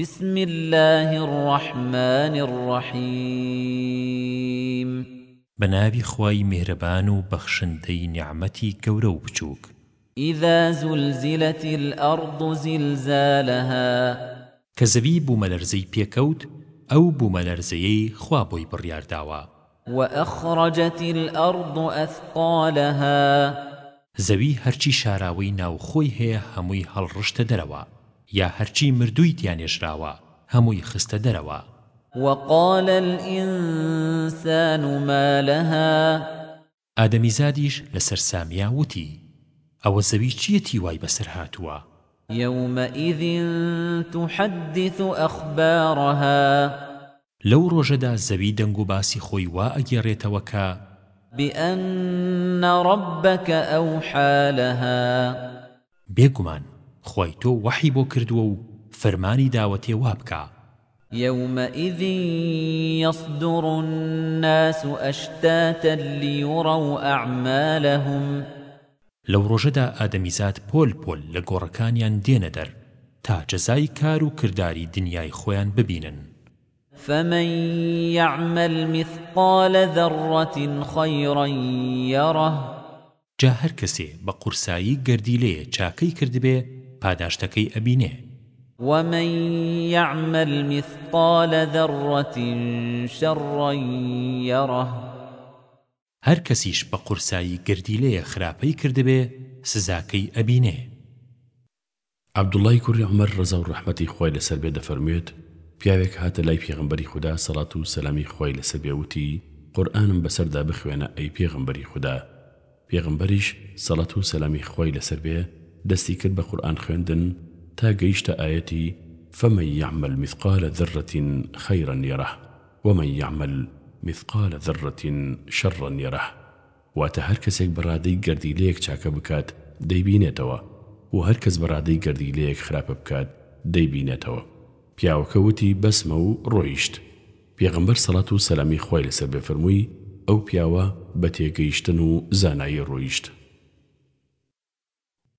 بسم الله الرحمن الرحيم بنابي خواي مهربان وبخشندي نعمتي كورو بچوك إذا زلزلت الأرض زلزالها كزبي بوملرزي بيكوت أو بوملرزي خوابوي بريار داوا وأخرجت الأرض أثقالها زوي هرچي شاراوي ناو خوي هي هموي هل رشت دروا یا هەرچی مردووی تیانێشراوە هەمووی خستە دەرەوە وقال الإنسان ما لها آدمي زاديش لسر ساميا وتي أو زوي چيتي واي بسر هاتوا يومئذ تحدث أخبارها لو رجدا زوي دنگو باسي خوي واأجيريت وكا بأن ربك أوحى لها بيقمان خۆی تۆ وحی بۆ کردووە و فەرمانی داوەتێ وابکە يومئذ يصدر الناس أشتاتا ليروا أعمالهم لو رجدا آدميزات بول بول لقوركانيان دين در تا جزاي كارو كرداري دنياي خوان ببينن فمن يعمل مثقال ذرة خيرا يره جا هەر کەسێ بە قورسایی گردی لێ چاکەی کردبێ پاداشتەکەی ئەبینێ ومن يعمل مثقال ذرة شرا يره هر کسیش بە قورسایی گردیلەیە خراپەی کردبێ سزاکەی ئەبینێ عبدوڵای کوری عمر ڕزە و ڕحمەتی خۆی لەسەر بێ دەفەرموێت پیاوێک هاتە لای پێغمبەری خوددا سەڵات و سەلامی خۆی لەسەر بێوتی قورآنم بەسەردا بخوێنە ئەی پێغمبەری خوددا پێغمبەریش سەڵەت و سەلامی خۆی لەسەر بێ دەستی کرد بە قورآن خوێندن تا گەیشتە ئاەتی فمە یعمل مثقال ذرەتین خەیرن یەرە ومە یعمل مثقال ذرەتین شەڕن یەرە واتە هەر کەسێک بەڕادەی گردیلەیەک چاکە بکات دەیبینێتەوە و هەر کەس بەڕادەی گردیلەیەک خراپە بکات دەیبینێتەوە پیاوەکە وتی بەسمە و ڕۆیشت پێغمبەر سەڵات و سەلامی خۆی لەسەر بێفرمووی ئەو پیاوە بە تێگەیشتن و زانایی ڕۆیشت